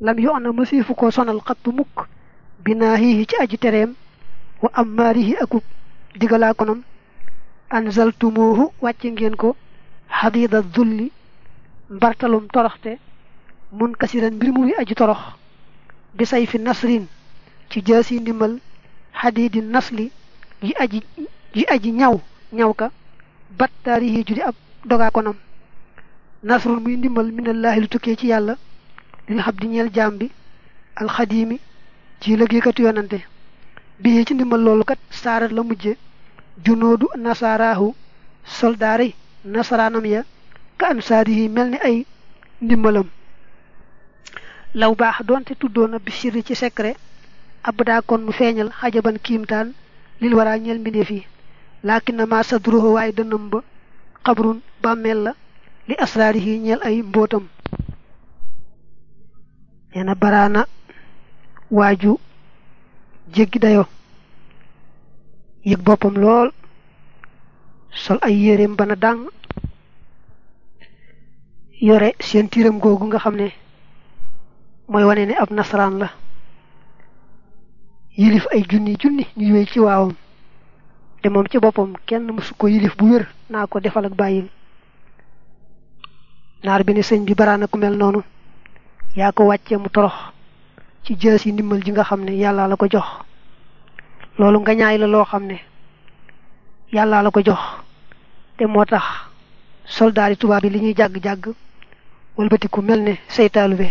لم يؤن مسيفك صنل قط مك بناهيه تأج تريم وأماره أكو دقلاكنم أنزلتموه واتشنجينكو حديد الذل برتلم طرخت منكسرا برموي أج طرخ بسيف النصر تجاسي نمل حديد النصل يأج يأج نيو نيوكا بطاريه جدي أب دقاكنم نصر من نمل من الله لتكيتي الله lil xab di ñeel jaam bi alxadimi ci liggéeykatu yonante. Bii ci ndimbal loolu kat saarat la mujje junoodu nasaaraahu soldaari nasaraanam ya ka ansaarihi mel ni ay ndimbalam. Law baax doonte tuddoona bi sirri ci secret ab daa kon mu feeñal xajaban kiimtaan lil waraa ñeel mbindeef yi. Laakin na ma sadruhu dënam ba xabrun bàmmeel la li asraarihi ñeel ay mbootam nee na baraana waaju jéggi dayo. Yëg boppam lool sol ay yéreem bana dàng yore seen tiiram googu nga xam ne wane ne ab nasaraan la. Yilif ay junni junni ñu wéy ci waawam. Te moom ci boppam kenn ko yilif bu wér naa ko defal ak naar bi ne sëñ bi baraana ku mel noonu yaa ko wàccee mu torox ci jës yi ndimbal ji nga xam ne yàlla la ko jox. Loolu nga ñaay la loo xam ne yàlla la ko jox. Te moo tax soldaari tubaab yi li ñuy jàgg-jàgg walbatiku mel ne seytaalu be.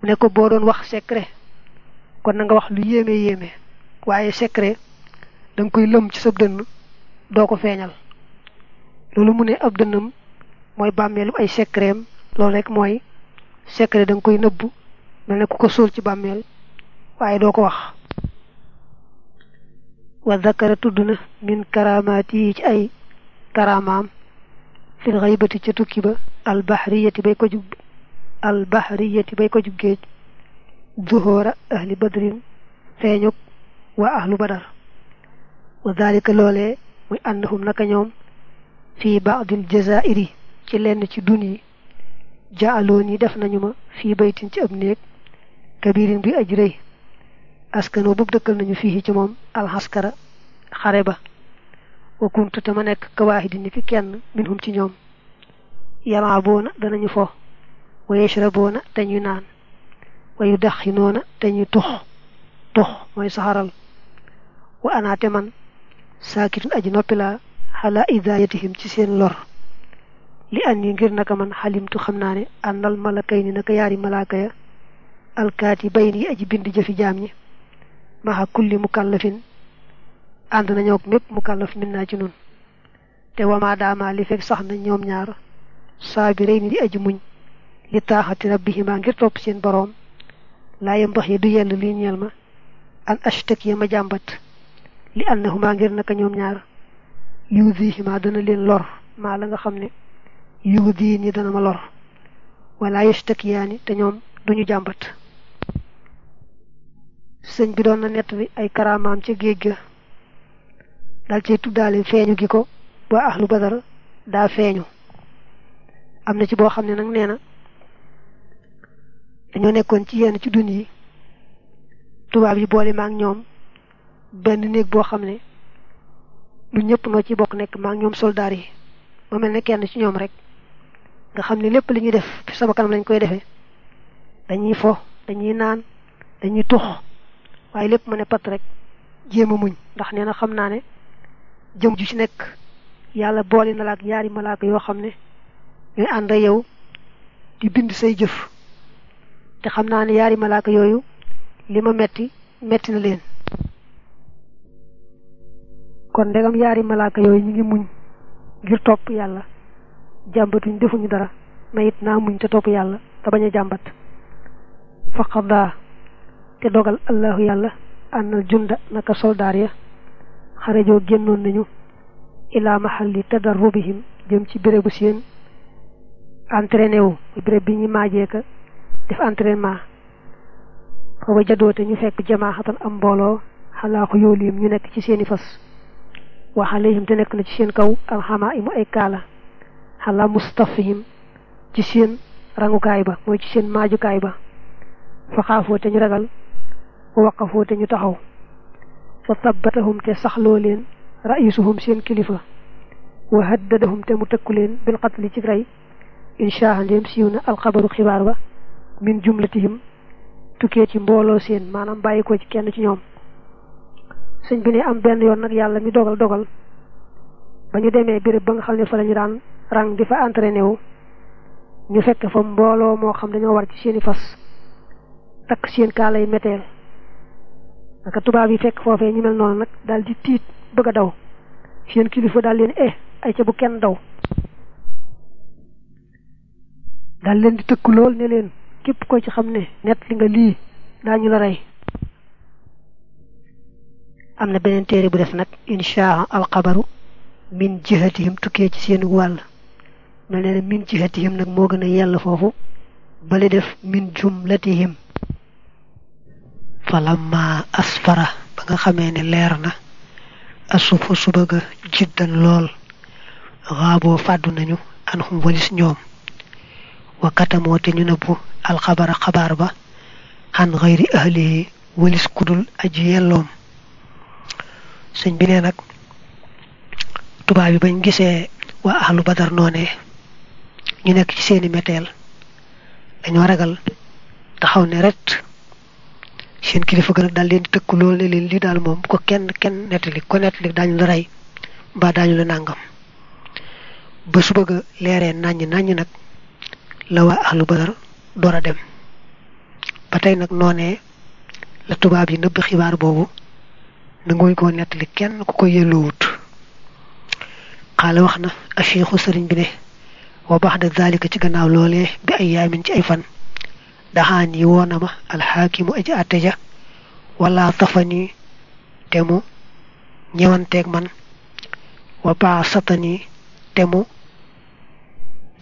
Mu ne ko boo doon wax secret kon na nga wax lu yéeme yéeme. Waaye secret da koy lëm ci sab dënn doo ko feeñal. Loolu mu ne ab dënnam mooy bàmmeelu ay loolu rek mooy secret da nga koy nëbbu mel ne ku ko suul ci bàmmeel waaye doo ko wax. Wa zakara tudd na min karamaati yi ci ay karamaam fil xaybati ca tukki ba albahriyati bay ko jub albahriyati bay ko jub géej zuhóora ahli badrin feeñuk waa ahlu badar. Wa dalika loolee muy annahum naka ñoom fii baadil jazairi ci lenn ci dun yi jaaloon yi def nañu ma fii baytin ci ab néeg kabirin bi aj rëy askano boobu dëkkal nañu fii ci moom alxaskara xare ba wa kuntu te ma nekk kawaahidi ni ki kenn minhum ci ñoom yalaaboona danañu fo wa yashraboona te ñuy naan wa yudaxinoona te ñuy tux tux mooy saxaral wa anaate man saakitun aji noppi laa xalaa idaayatihim ci seen lor li an yi ngir naka man xalimtu xam naa ne àndal malakay naka yaari malaaka ya alkaati bayin yi aji bind jëfi jaam ñi maxa kulli mukallafin ànd nañoo ak mépp mukallaf min naa ci nun te wama daama li fekk sax na ñoom ñaar saabirey di aji muñ li taaxati rabbihima ngir topp seen boroom laa yambax yi du yell lii ñeel ma an ashtak ya ma jàmbat li annahuma ngir naka ñoom ñaar yuudihima dana leen lor maa la nga xam ne yuudi ñi dana ma lor. Wala yashtakiyaani te ñoom duñu jàmbat. Sëñ bi doon na nettali ay karaamaam ca géej ga. Dal cay tuddaale feeñu gi ko waa ahlu badar daa feeñu. Am na ci boo xam ne nag nee na dañoo nekkoon ci yenn ci dun yi. Tubaab yi boole maak ñoom benn néeg boo xam ne lu ñëpp noo ci bokk nekk ñoom soldaar yi. Ma mel ne kenn ci ñoom rek nga xam ne lépp li ñuy def fi sama kanam lañ koy defee dañuy fo dañuy naan dañuy tux. Waaye lépp ma ne pat rek jéem a muñ. Ndax nee na ne jëm ju ci nekk yàlla boole na la ak ñaari malaaka yoo xam ne ñooy yow di bind say jëf. Te xam naa ne malaaka yooyu metti metti na leen. Kon ndegam malaaka yooyu ñu ngi muñ ngir topp yàlla jàmbatuñ defuñu dara. Ma it naa muñ te topp yàlla te bañ a jàmbat. Te dogal allahu yàlla ànnal junda naka soldaar ya. Xarajoo génnoon nañu ilaa mahalli tadarrubihim jëm ci bérébu seen entraîné wu. Béréb bi ñu maajee ka def entraînement. Fa ba jadoote ñu fekk jamaaxatan am mbooloo xalaa ko ñu nekk ci seeni fas. Wa te nekk na ci seen kaw alxamaa imu ay xalaa mustafihim ci seen rangukaay ba mooy ci seen maajukaay ba fa xaafoo te ñu ragal wa waqafoo te ñu taxaw fa tabbatahum te saxloo leen ra'isuhum seen kilifa wa haddadahum te mu tëkku leen bil qatli ci rey inshaa ndéem siiw na alxabaru xibaar ba min jumlatihim tukkee ci mbooloo seen maanaam bàyyi ko ci kenn ci ñoom sëñ bi ne am benn yoon nag yàlla mi dogal dogal ba ñu demee ba nga xam fa la ñu daan rang di fa entraîné wu ñu fekk fa mbooloo moo xam dañoo war ci seeni fas takk seen kaalay meteel naka tubaab yi fekk foofee ñu mel noonu nag daal di tiit bëgg daw. Seen kilifa daal leen eh ay ca bu kenn daw. Daal leen di tëkku lool ne leen képp ko ci xam ne net li nga lii daañu la rey. Am na beneen téere bu def nag inshaa alxabaru min jihatihim tukkee ci seen wàll نانا من جهتهم نك مو غنا يالا فوفو بالي ديف من جملتهم فلما اسفر باغا خامي ني ليرنا اسوف سوبغا جدا لول غابو فادو نانيو انهم وليس نيوم وكتمو تي ني نبو الخبر خبار با عن غير اهله وليس كدول أجي يالوم سيني بي نك توبا بي بن غيسه wa ahlu badar noné ñu nekk ci seeni meteel dañoo ragal taxaw ne ret seen kilifa gën a daal leen di loolu ne leen lii daal moom ko kenn kenn nettali ko nettali daañu la rey mbaa daañu la nàngam. Ba su bëgg a leeree nàññ nàññ nag la waa ahlu badar door a dem. Ba tey nag noonee la tubaab yi nëbb xibaar boobu nanguñ koo nettali kenn ku ko yelloowut. Xaala wax na acheikhu sëriñ bi ne وبعد ذلك تغناو لوليه بأيام جايفان دهاني ونما الحاكم اجاتجا ولا طفني تمو. نيوان تيغمان. وباسطني تمو.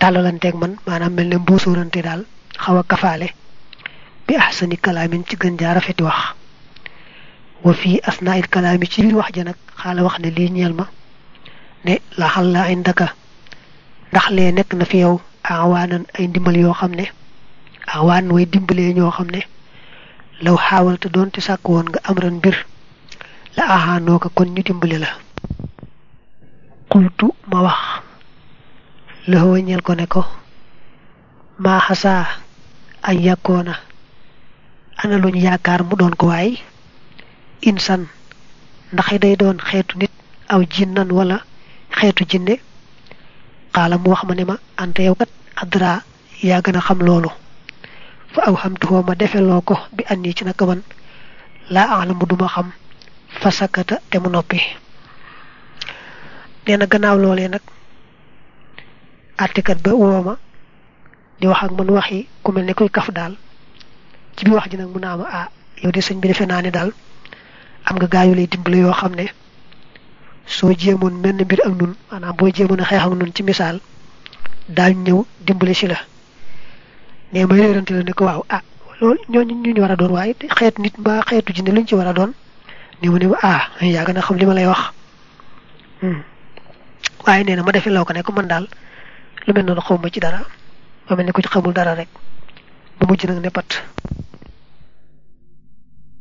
تالولان تيغمان. مانا ملن بوسوران تيدال. خوا كفالي. بأحسن كلام تغن جارفت وخ وفي أثناء الكلام تغن وحجنك. خال وخن لينيالما ne la halla indaka ndax lee nekk na fi yow awaanan ay ndimbal yoo xam ne way dimbalee ñoo xam ne law doon te sàkk woon nga am ran mbir la ahaanoo ko kon ñu dimbale la. Xultu ma wax. Lëxoo ñeel ko ne ko maa xasaa ay yàkkoona ana luñ yaakaar mu doon ko waay? Insan ndax day doon xeetu nit aw jinnan wala xeetu jinne xaala mu wax ma ante yow kat adra yaa gën a xam loolu. Fa aw xamtuhoo ma defeloo ko bi anni ci naka man laa alamu duma xam. Fa sakata te mu noppi. Nee na gannaaw loolee nag àttekat ba wooma di wax ak man waxi ku mel ne koy kaf daal. Ci biir wax ji mu naa ma ah yow de sëñ bi defe naa ne daal am nga gaayu lay dimbale yoo xam jéemoon mel ne mbir ak nun maanaam boo jéemoon a xeex ak nun ci misaal daañu ñëw dimbale si la. Ne may réerante la ne ko waaw ah loolu ñooñu ñu ñu war a doon waaye xeetu nit mbaa xeetu jinne luñ ci war a doon. Ne mu ne ah yaa gën xam li ma lay wax. Waaye nee na ma defee law ko ne ko man daal lu mel noonu xawma ci dara ma mel ne ko ci xamul dara rek. Ba mujj nag ne pat.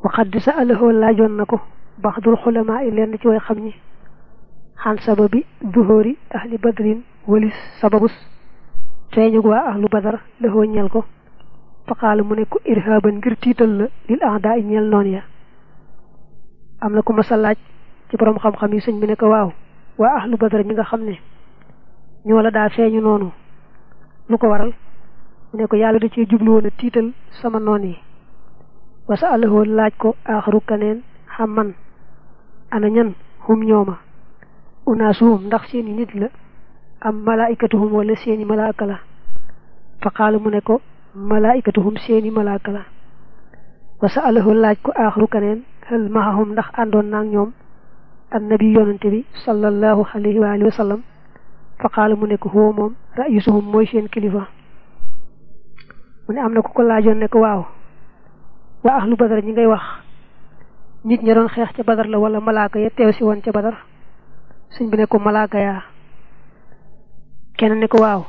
Waxad sa alahoo laajoon na ko baxdul xulamaa yi leen ci way xam ñi xan sababi duhóori ahli badrin walis sababus feeñug waa ahlu badar lahoo ñel ko faqaala mu ne ko irhaaban ngir tiital la lil ahdaa i ñeel noon ya am na ku ma sa laaj ci borom xam-xam yi sëñ bi ne ko waaw waa ahlu badar ñi nga xam ne ñoo la daa feeñu noonu lu ko waral mu ne ko yàlla da cee jublu woon a tiital sama noon yi wasa alahoo laaj ko aaxaru kaneen xam man ana ñan hum ñooma أناسهم نخشين نتلا أم ملائكتهم ولا سيني ملائكة لا فقال منكو ملائكتهم سيني ملائكة لا وسأله الله كو آخر كنين هل معهم نخ أندون نانيوم النبي ينتبي صلى الله عليه وآله وسلم فقال منكو هو موم رئيسهم موشين كليفا من أمنا كو كل عجل نكو واو وأهل بدر نيجي واخ نيت نيران خيخ تبادر لولا ملائكة يتوسي وان تبادر sëñ bi ne ko malaaka yaa kenn ne ko waaw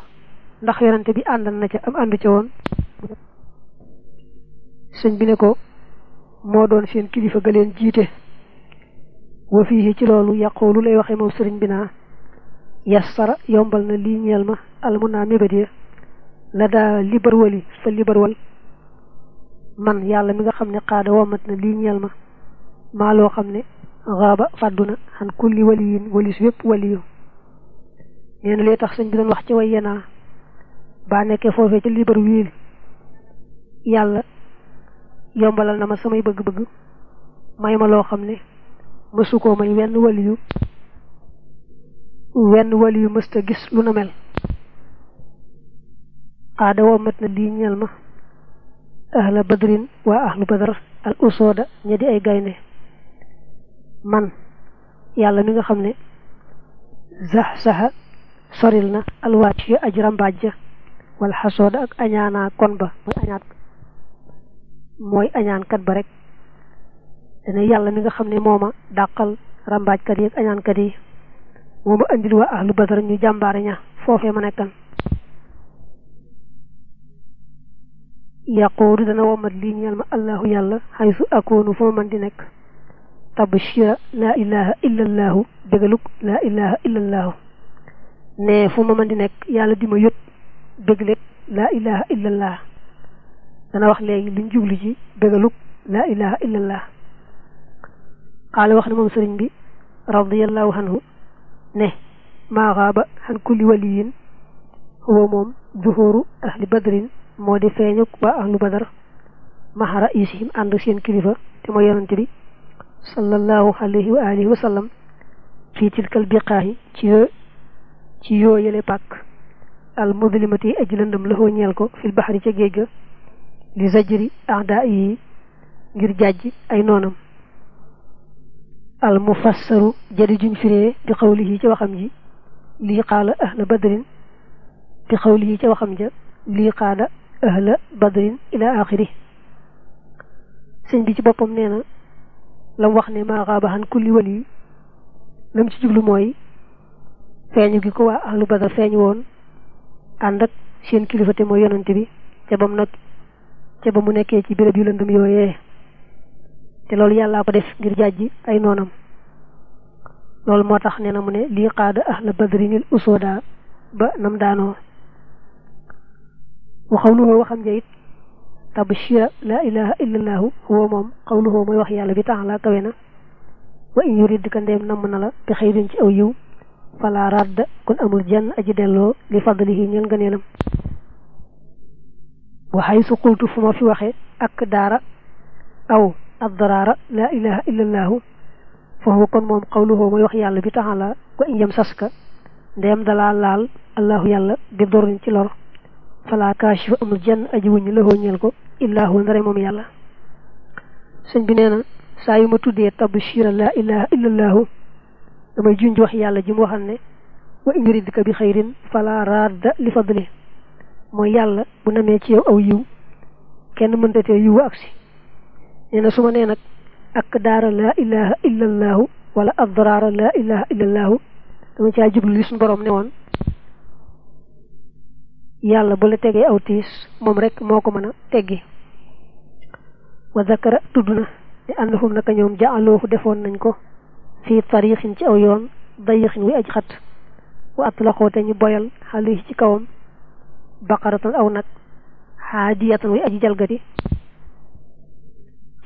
ndax yonante bi àndan na ca am àndu ca woon? Sëñ bi ne ko moo doon seen kilifa ga leen jiite. Wa fii ci loolu yaqoolu lay waxe moom sëriñ bi naa yassara yombal na lii ñeel ma almu naa mébét la daa libar wali fa libar wal man yàlla mi nga xam ne xaada womat na lii ñeel ma maa loo xam ne غاب فادونا عن كل ولي ولي سويب ولي. يعني نين لي تخ سنجدن وحتي وينا بانك فوفي تلي برويل. يالا. يومبالال نما سمي بغ بغ. ما يما لو خمني. مسوكو مي وين ولي. وين ولي مستا جس لنا مل. قادوا متنا دي أهل بدرين وأهل بدر. الأسود نيدي أي غاينه man yàlla mi nga xam ne zax saxa soril na alwaat yu aj rambaaj ja wala xasooda ak añaanaa kon ba. Mooy añaat mooy añaankat ba rek. Dana yàlla mi nga xam ne mooma dàqal rambaajkat yi ak añaankat yi. Mooma andil waa ahlu badar ñu jàmbaare ña foofee ma nekkan. Yaquudu dana womat lii ñeel ma allahu yàlla xaysu akoonu ma man di nekk tabshira laa ilaha illa allaahu bégaluk laa ilaha illa allaahu ne fu ma man di nekk yàlla di ma yët béglek laa ilaha illa allah dana wax léegi luñ jublu ci bégaluk laa ilaha illa allah xaala wax na moom sëriñ bi radiallahu anhu ne maa xaaba xan kulli waliyin huwa moom zuhuru ahli badrin moo di feeñuk waa ahlu badar maxa raisihim ànd seen kilifa te mooy yonante bi صلى الله عليه وآله وسلم في تلك البقاع تيو يلي باك المظلمة أجلندم له نيالكو في البحر تجيجا لزجري أعدائي جرجاج أي نونم المفسر جري جنفري بقوله جوخمجي لي قال أهل بدر بقوله جوخمجي لي قال أهل بدر إلى آخره سنجي جبابم نينا lam wax ne maa xaaba xan kulli wali. lam ci jublu mooy feeñu gi ko waa ahlu badar feeñu woon ànd ak seen kilifa te mooy bi ca bam nag ca ba mu nekkee ci béréb yu lëndëm yooyee. te loolu yàllaa ko def ngir jàjji ay noonam. loolu moo tax nee na mu ne ahla badrinil usooda ba nam daanoo. wa xawluhu waxam tabshira laa ilaha illa allaahu huwa moom xawluhu mooy wax yàlla bi taala kawe na wa in yurid ka ndeem namm na la bi xëyrin ci aw yiw fala radda kon amul jenn aji delloo li fadlihi ñeel ngëneelam waxay su qultu fu ma fi waxe ak daara aw addaraara laa ilaha illa allaahu fa huwa kon moom xawluhu mooy wax yàlla bi taala wa in yam saska ndeem dalaa laal allahu yàlla bi dorin ci lor fala kaashifa amul jenn aji wuñu la ñeel ko illaahu ndare moom yàlla sëñ bi nee na saa yu ma tuddee tabshira laa ilaha illallahu damay junj wax yàlla ji mu waxal ne wa in yuridka bi xayrin fala radda li fadli mooy yàlla bu namee ci yow aw yiw kenn mëntatee yiwu agsi nee na su ma nee nag ak daara laa ilaha illallahu wala adraara laa ilaha illallahu dama caa jublu li suñu borom ne woon yàlla bu la tegee aw tiis moom rek moo ko mën a teggi wa zakara tudd na ne annahum naka ñoom jaaloofu defoon nañ ko fii tariixin ci aw yoon dayixin wi aj xat wa atlaqoo te ñu boyal xale ci kawam baqaratan aw nag xaadiyatan wi aji jalgati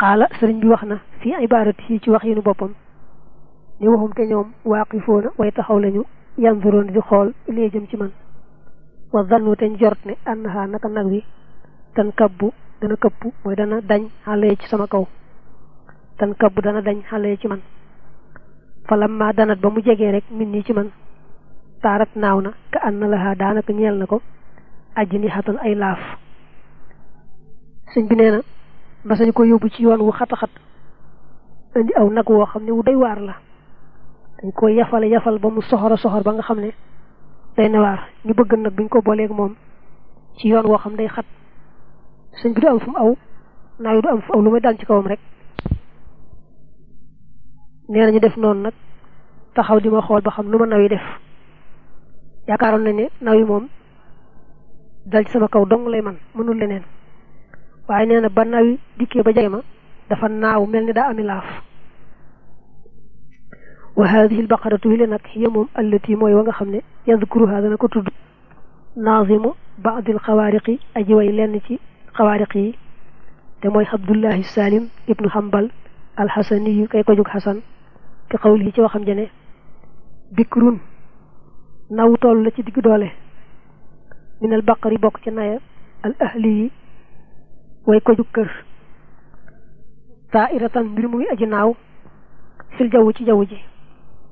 xaala sëriñ bi wax na fii ibaarati yi ci wax yi nu boppam ni waxum te ñoom waaqifoona way taxaw lañu yanduroon di xool ilee jëm ci man wa zannu te njort ne annaha naka nag wi tan kabbu dana këpp mooy dana dañ xale ci sama kaw. Tan kabbu dana dañ xale ci man. Falamma danat ba mu jegee rek min nii ci man taarat naaw na ka an na laha daanaka ñeel na ko ajji ni xatan ay laaf. Sëñ bi nee na ba sañ ko yóbbu ci yoon wu xataxat indi aw nag woo xam wu doy la. Dañ ko yafal yafal ba mu soxora soxor ba nga day na waar. Ñu bëgg nag buñ ko booleeg moom. Ci yoon woo xam day xat. Sëñ bi du am fu mu aw. Naaw du am fu aw. Lu may dal ci kawam rek. Nee nañu def noonu nag. Taxaw di ma xool ba xam lu ma naw yi def. Yaakaaroon nañ ne naw yi moom dal ci sama kaw dong lay man. Mënul leneen. Waaye nee na ba nawi dikkee ba jege ma dafa naaw mel ni daa ami laaf wa hadihi albaqaratu wi le nag hiya moom allati mooy wa nga xam ne yadkuruha dana ko tudd naazimu baadil xawaariqi aji way lenn ci xawaariq yi te mooy abdullahi salim ibnu hambal alxasaniyu kay ko jug xasan te xawli ci waxam jene bikrun naw toll la ci digg doole. Min al baqari bokk ci naya al ahli yi way ko jug kër. Taa'iratan mbir muy aji naaw fil jaww ci jaww ji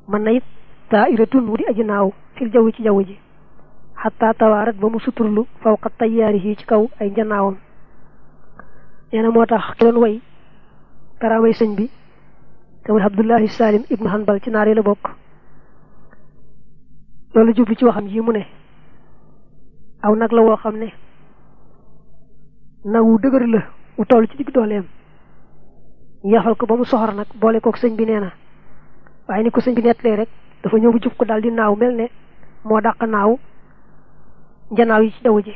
mën na it taa'iratun mu aji naaw fil jaww ci ji. Xataa tawaarat ba mu suturlu fawqa tayyaari yi ci kaw ay njanaawam nee na moo tax ki doon way karaamay sëñ bi te muy salim ibnu hanbal ci naar yi la bokk loolu jublu ci waxam ji mu ne. Aw nag la woo xam ne. Nag wu dëgër la. Wu toll ci digg dooleem. Yafal ko ba mu soxor nag. Bi waaye ni ko sëñ bi nettalee rek dafa ñëw bu jub ko daal di naaw mel ne moo dàq naaw njanaaw yi ci jaww ji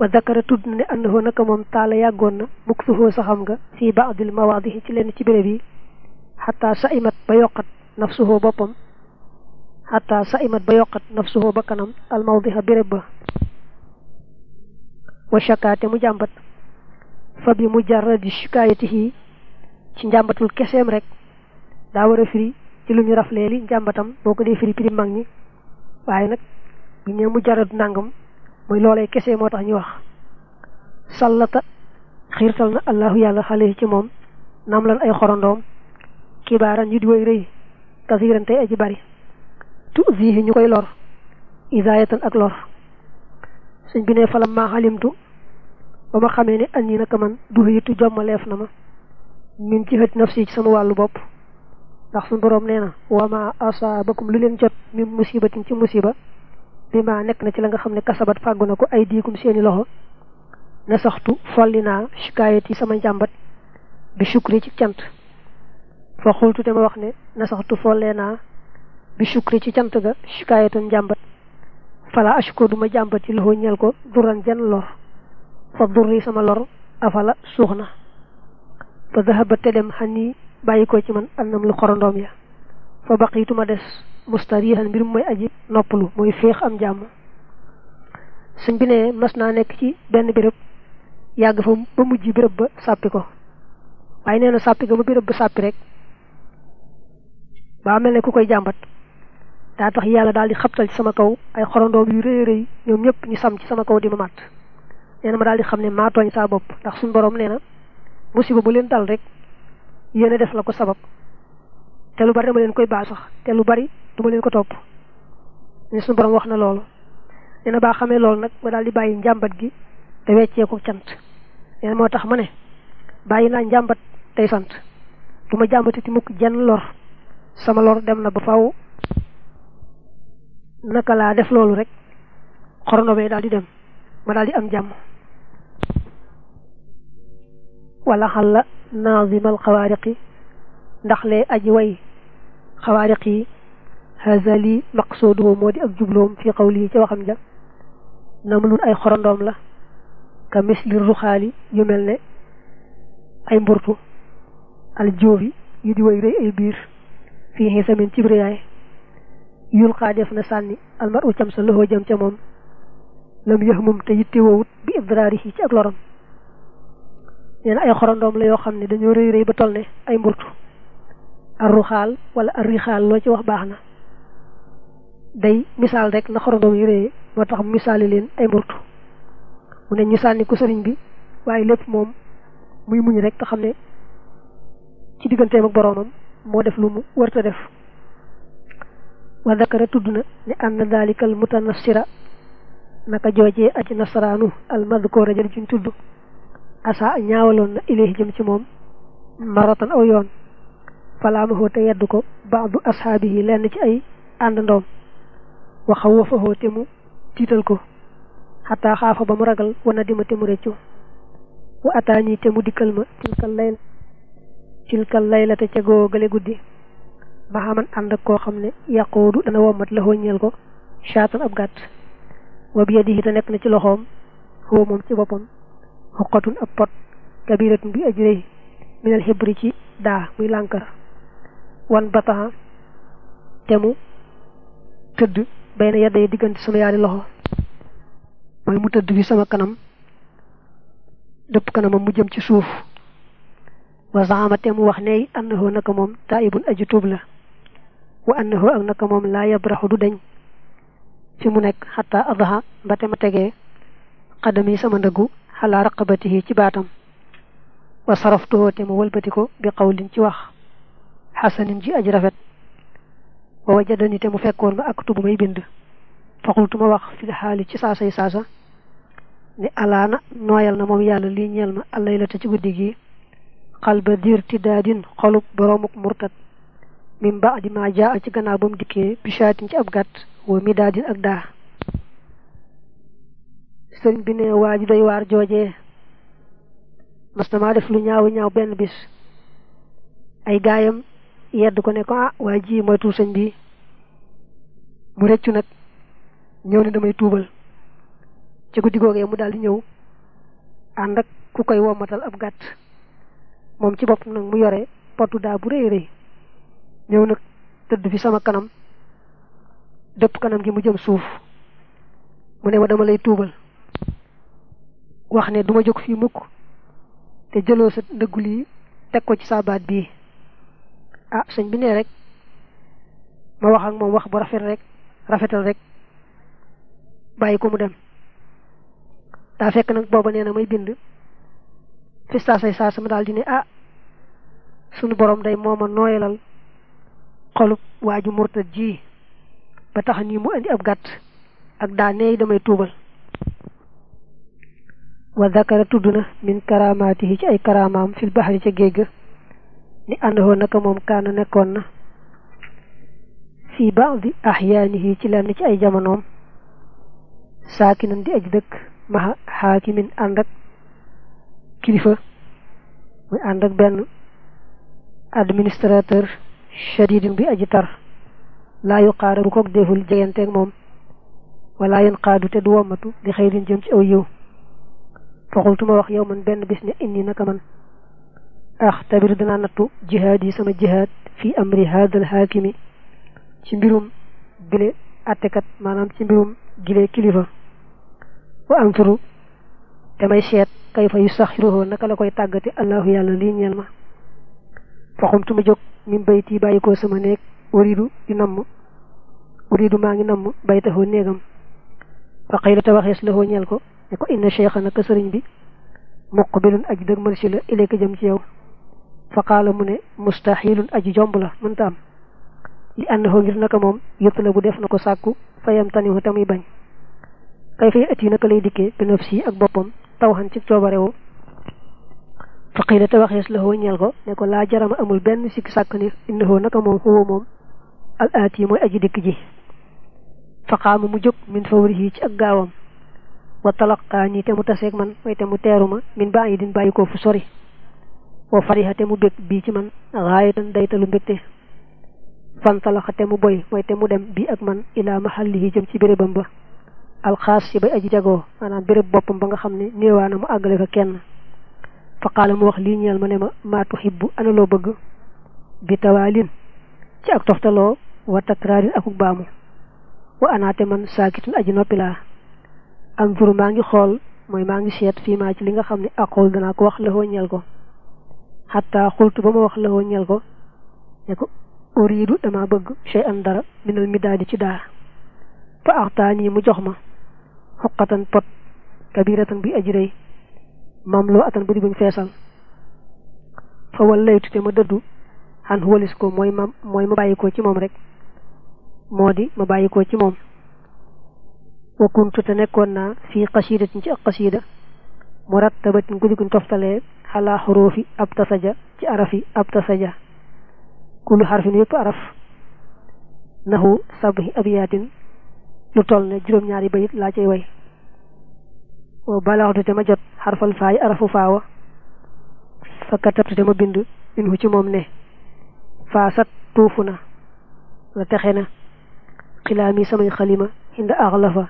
wa na ne annahu naka moom taala yàggoon na mukk suhoo saxam nga fii baadil mawaadihi ci lenn ci béréb yi xataa sa imat ba yokkat nafsuhoo boppam xataa sa imat ba yokkat nafsuhoo ba kanam al mawdiha béréb ba wa shakaate mu jàmbat fa bi mujarradi shikaayatihi ci njàmbatul keseem rek daa war a firi ci lu ñu rafleeli njàmbatam boo ko dee firi piri mag ñi. Waaye nag bi ñu mujarradu nangam mooy loolee kese moo tax ñu wax. Sallata xiirtal na allahu yàlla ci moom nam lan ay yu di way tey aji bari. Tu zihi ñu lor isaayatan ak lor. Falam maa xalimtu ba ma an yi man min ci xët nafsi ci sama ndax suñ boroom nee na wa ma asaabakum lu leen jot min musibatin ci musiba bi ma nekk na ci la nga xam ne kasabat fàggu na ko ay diikum seeni loxo na saxtu shikaayat yi sama njàmbat bi shukri ci cant. Fa xultu te ma wax ne na saxtu follee naa bi shukri ci cant ga shikaayatan njàmbat. Fala ashko duma jàmbat ci loxo ñel ko duran jan lor fa durri sama lor afala suux na. Fa dahaba te dem xani bàyyi ko ci man annam lu xorondoom ya. Fa baqituma des mustarihan mbir mooy aji noppalu mooy féex am jàmm. Suñ bi ne mas naa nekk ci benn béréb yàgg fa ba mujj béréb ba sàppi ko. Waaye nee na sàppi ga ma béréb ba sàppi rek ba mel ne ku koy jàmbat. Daa tax yàlla daal di xabtal ci sama kaw ay xorondoom yu rëy rëy ñoom ñëpp ñu sam ci sama kaw di ma màtt nee na ma daal di xam ne maa tooñ saa bopp ndax suñ borom nee na musiba bu leen dal rek yéen def la ko sabab. Te lu bari dama leen koy baal sax te lu bari duma leen ko topp. Ne suñu borom wax na loolu. Nee na baa xamee loolu nag ma di bàyyi njàmbat gi te weccee ko cant. Nee na moo tax ma ne bàyyi naa njàmbat tey sant. Du ma jàmbatati mukk jenn lor. Sama lor dem na ba faw naka laa def loolu rek xorondo bee daal di dem. Ma daal di am jàmm. Wala xalla ناظم القوارق دخل أجوي خوارقي. هذا لي مقصوده مودي أجبلهم في قوله جوا خمجا نملون أي خرم لا كمثل الرخال يملن أي مبرتو. الجوفي يدوي ري أي بير. في هيسا من تبرياي يلقى ديف نساني المرء كم سلوه لم يهمم تيتي ووت بإضراره تأغلرم nee na ay xorondoom la yoo xam ne dañoo rëy rëy ba toll ne ay mburtu arruxaal wala arrixaal loo ci wax baax na day misaal rek na xorondoom yu rëy moo tax misaali leen ay mburtu mu ne ñu sànni ko sëriñ bi waaye lépp moom muy muñ rek te xam ne ci digganteem ak boroomam moo def lu mu warta def wa dakara tudd na ne ann dalikal mutanassira naka joojee aji nasaraanu al madkoora jël juñ tudd asa ñaawaloon na ilayhi jëm ci moom maratan aw yoon falaamahoo te yedd ko baadu ashaabihi lenn ci ay àndandoom wa xawwafahoo te mu tiital ko xataa xaafa ba mu ragal wana dima te mu wa te mu dikkal ma tilkal layl tilkal laylate ca góogale guddi ma xaman ànd ak koo xam ne yàqoodu dana wommat la ñeel ko shaatan ab gàtt wa bi yadihi te nekk na ci loxoom moom ci boppam xuqatun ab pot kabiratun bi ajrëy minal xibri ci daa muy lànkar wan bataxa te mu tëdd bay na yadday diggante sama yaari loxo mooy mu tëdd fi sama kanam dëpp kanamam mu jëm ci suuf. Wa zaama te mu wax ne annahu naka moom taibun aji la. Wa annahu ak naka moom laa yabraxu du deñ. Fi mu nekk xataa adaxa mbate ma tegee xadami sama ndëggu xalaa raqabatihi ci baatam wa saraftuhoo te mu wëlbati ko bi qawlin ci wax xasanin ji aji rafet wa wajadani te mu fekkoon ma ak tubu may bind faxultu ma wax fi xaali ci saasay saasa ne alaana nooyal na moom yàlla lii ñeel ma allay la te ci guddi gi xalba diir tiddaadin xolub boroomuk murtat min baadi ma jaa ci gannaaw ba mu dikkee bishaatin ci ab gàtt wa midaadin ak daa sëriñ bi ne waa doy waar joojee mas na maa def lu ñaaw ñaaw benn bis. Ay gaayam yedd ko ne ko ah waa ji moytu sëñ bi. Mu rëccu nag ñëw ne damay tuubal. Ci guddi googee mu daal di ñëw ànd ak ku koy womatal ab gàtt. Moom ci bopp nag mu yore potu daa bu rëy rëy. Ñëw nag tëdd fi sama kanam dëpp kanam gi mu jëm suuf. Mu ne ma dama lay tuubal wax ne duma jóg fii mukk te jëloo sa ndëggu lii teg ko ci sa baat bii. Ah sëñ bi ne rek ma wax ak moom wax bu rafet rek rafetal rek bàyyi mu dem. Daa fekk nag booba nee na may bind fi saasay saa sama daal di ne ah sunu borom day mooma nooyalal xolub waaju murtad ji ba tax nii mu indi ab gàtt ak daa neey damay tuubal wa dakara tudd na min karamaatihi ci ay karamaam fil baxri ca géej ga. Ni àndahoo naka moom kaana nekkoon na fii baadi axyaanihi ci lenn ci ay jamonoom. Saakinan di aj dëkk maxa xaakimin ànd ak kilifa muy ànd ak benn administrateur shadidin bi aji tar. Laa yu xaara bu kook deful jegenteeg moom wala yen xaadu te du di xëyrin jëm ci aw yiw faxultuma wax yow man benn bis ne inni naka man ax tabir danaa nattu jihaad yi sama jihaad fi amri haadal haakimi ci mbirum bile attekat maanaam ci mbirum gile kilifa. Wa anturu te may seet kay fa yu saxiruhoo naka la koy tàggate allahu yàlla lii ñeel ma. Faxumtuma jóg min bayti bàyyi ko sama néeg uridu di namm uridu maa ngi namm baytaxoo néegam. Fa ne ko inna cheikha naka sëriñ bi muqbilun aji dëg mën si la ilayka jëm ci yow fa qaala mu ne mustahilun aji jomb la mënta am li annahu ngir naka moom yëpp la bu def na ko sàkku fayam taniwu tamuy bañ kay fay ati naka lay dikkee bi nafsi ak boppam taw xan ci coobarewu fa qiila te waxees la ko ne ko jarama amul benn sikki sàkk ni innahu naka moom xuwa moom al aati mooy aji dikk ji fa mu min fawrihi ci ak gaawam wa talaqaani te mu taseeg man way te mu teeru ma min baa yi din bàyyi ko fu sori wa fariha te mu bég bii ci man xaayatan daytalu mbégte fantalaxa te mu boy mooy te mu dem bii ak man ilaa mahallihi jëm ci bérébam ba alxaas si bay aji jagoo maanaam béréb boppam ba nga xam ne néewaana mu àggale fa kenn fa qaala mu wax lii ñeel ma ne ma maa tuhibbu ana loo bëgg bi tawaalin ci ak toftaloo wa takraarin akuk baamu wa anaate man saakitun aji noppi jur maa ngi xool mooy maa ngi seet fii maa ci li nga xam ne aqul danaa ko wax lëxoo ñeel ko. Xataa xultu ba ma wax lëxoo ñeel ko ne ko uriidu dama bëgg shay an dara minal midaadi ci daa fa axtaani mu jox ma xuqatan pot kabiratan bi aji rëy mam loo atan bu di buñ feesal. Fa wallaytu te ma dëddu xan walis ko mooy ma mooy ma bàyyi ko ci moom rek. Moo di ma bàyyi ko ci moom وكنت تنكونا في قصيدة قصيدة مرتبة قلق تفتلي على حروف أبتسجة تعرف أبتسجة. كل حرف يب أعرف نهو سبه أبيات. لطلنا جرم ناري بيت لا جيوي وبلغت تمجد حرف الفاي أعرف فاوة فكتبت تم بند إنه تموم نه. فاسد توفنا وتخينا قلامي سمي خليمة عند أغلفة.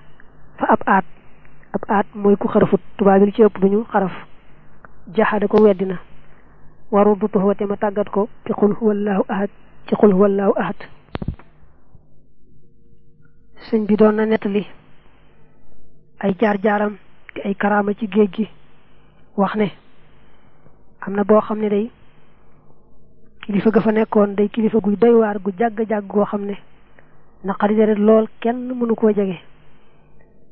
Fa ab aat ab aat mooy ku xarafut. Tubaab yi ci ëpp duñu xaraf. Jaxada ko weddina. Waruddutuhu te ma tàggat ko ci qul huwallahu ahad ci qul huwallahu ahad sëñ bi doon na nettali ay jaar-jaaram te ay karaama ci géej gi wax ne am na boo xam ne day kilifa ga fa nekkoon day kilifa guy doy waar gu jàgg-jàgg goo xam ne naqari deret lool kenn mënu koo jege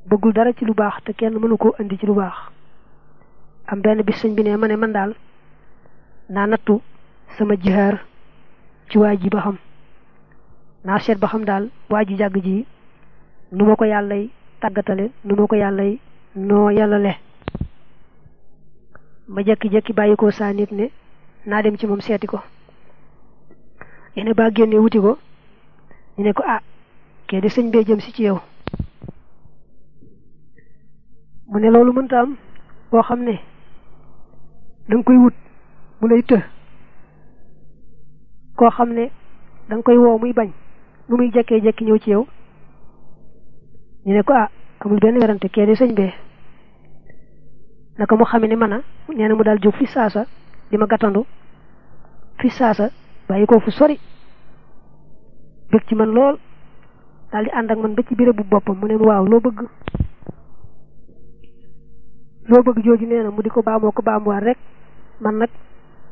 bëggul dara ci lu baax te kenn mënu koo indi ci lu baax. Am benn bis sëñ bi ne ma ne man daal naa nattu sama jihaar ci waa ji ba xam. Naa seet ba xam daal waa ji jàgg ji nu ma ko yàllay tàggatale nu ma ko yàllay noo ma jekki-jekki bàyyi ko saa nit ne naa dem ci moom seeti ko. Yene baa génne wuti ko. Ñu ne ko ah kee de sëñ bee jëm si ci yow mu ne loolu mënta am boo xam ne da koy wut mu lay të. Koo xam ne da nga koy woo muy bañ nu muy jekkee jekki ñëw ci yow ñu ne ko ah amul benn werante kee de sëñ bee? Naka mu xame ni mën a nee na mu daal jóg fi saasa di ma gàttandu fi saasa bàyyi fu sori bëgg ci man lool daal di ànd ak man ba ci bu boppam mu ne waaw loo bëgg loo bëgg jooju nee na mu di ko baamoo ko baamuwaat rek man nag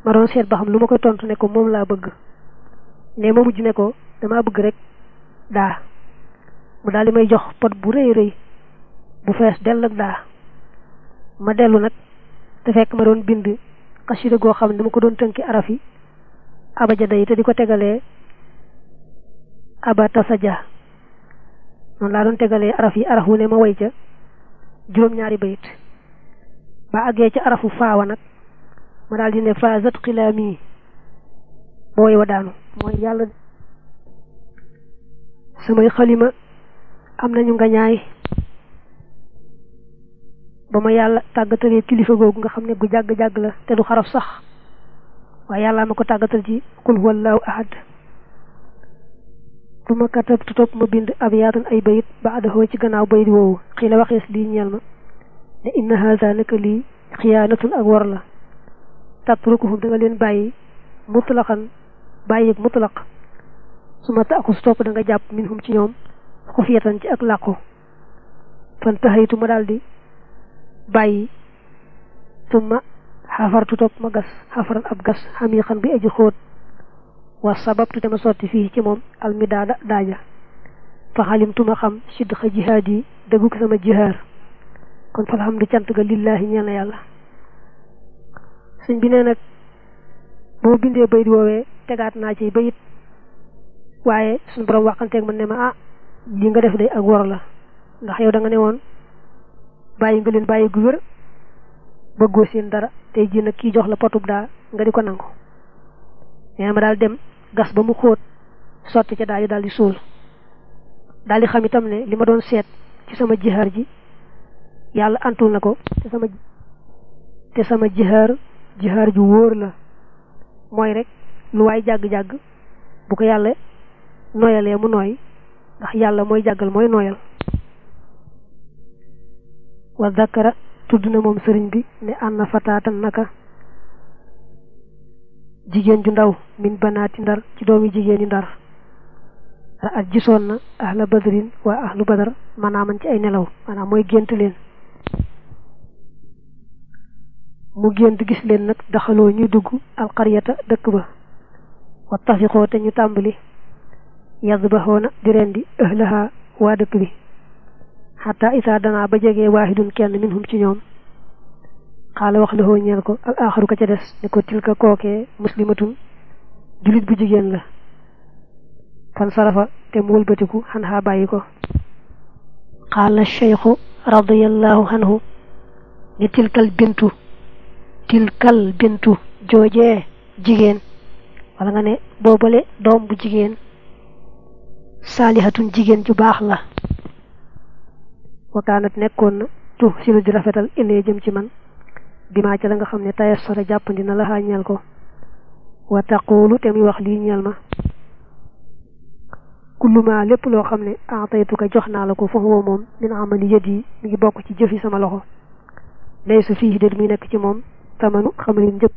ma doon seet ba xam lu tontu ne ko moom laa bëgg. Ne ma mujj ne ko damaa bëgg rek daa. Mu daal di may jox pot bu rëy rëy bu fees dell ak daa. Ma dellu nag te fekk ma doon bind xasida goo xam dama ko doon tënki araf yi abajada yi te di ko tegalee aba tasaja noonu laa doon tegalee araf yi araf wu ne ma way ca juróom-ñaari bayit ba àggee ca arafu faawa nag ma daal di ne faazat xilaami way wa daanu mooy yàlla. Samay xalima am nañu ba ma yàlla tàggatalee kilifa googu nga xam ne gu jàgg-jàgg la te du xaraf sax waaye yàlla ma ko tàggatal ci qul huwallahu ahad. Bu ma katabtu topp ma bind abyaatan ay bayit ba adahoo ci gannaaw bayit woowu xii la waxees lii ñeel ma لإن هذا لك لي خيانة اكبر لا تتركهم دغلين باي مطلقا باي مطلق. ثم تاكو ستوب داغا جاب منهم تي نيوم خفيتان تي اك لاكو فانتهيت ما دالدي باي. ثم حفرت توك مغس حفر ابغس حميقا بي أجي خوت. وسببت تما سوتي فيه تي موم الميدان داجا فخالمت خم شد خجهادي دغوك سما جهار. Kon fa alhamdu cant ga lillahi ñeel na yàlla. Sëñ bi nee nag boo bindee bayit woowee tegaat naa ci bayit. Waaye suñu borom waxanteeg man ne ma ah li nga def day ak wor la. Ndax yow da nga ne bàyyi nga leen bàyyi gu seen dara. Tey jii nag kii jox la potub daa nga di ko nangu. Nee dem gas ba mu xóot sotti ca daal di di suul. Daal di xam itam ne li ma doon seet ci sama jihaar ji yàlla antul na ko. Te sama te sama jihaar jihaar ju wóor la. Mooy rek lu waay jàgg-jàgg bu ko yàlla nooyalee mu nooy ndax yàlla mooy jàggal mooy wa bi ne ànd na fataatan naka jigéen ju ndaw min banaati ndar ci doomi jigéeni ndar. Ak gisoon na ahla badrin waa ahlu badar ci ay nelaw mu gént gis leen nag daxaloo ñuy dugg alqaryata dëkk ba. Wa tafiqoo te ñu tàmbali. Yadbahoona di rendi ahlaha waa dëkk bi. Xataa isaa danaa ba jegee waahidun kenn minhum ci ñoom. Xaala wax ñeel ko al aaxaru ka ca ko tilka kookee muslimatun julit bu jigéen la. Fan sarafa te mu wëlbatiku xan xaa bàyyi ko. Radiallahu anhu ne tilkal bintu tilkal bintu joojee jigéen. Wala nga ne boobale doom bu jigéen saalihatun jigéen ju baax la. Nekkoon na tu sinu di rafetal ilee jëm ci man. Bi maa ca la nga xam ne tayassara jàppandi na la ñeel ko. Wa taqulu te wax lii ñeel ma. Kullu ma lépp loo xam ne ataytuka jox naa la ko fa huwa moom min amali yi mi ngi bokk ci jëfi sama loxo. Déet muy nekk ci te mënu xam li njëkk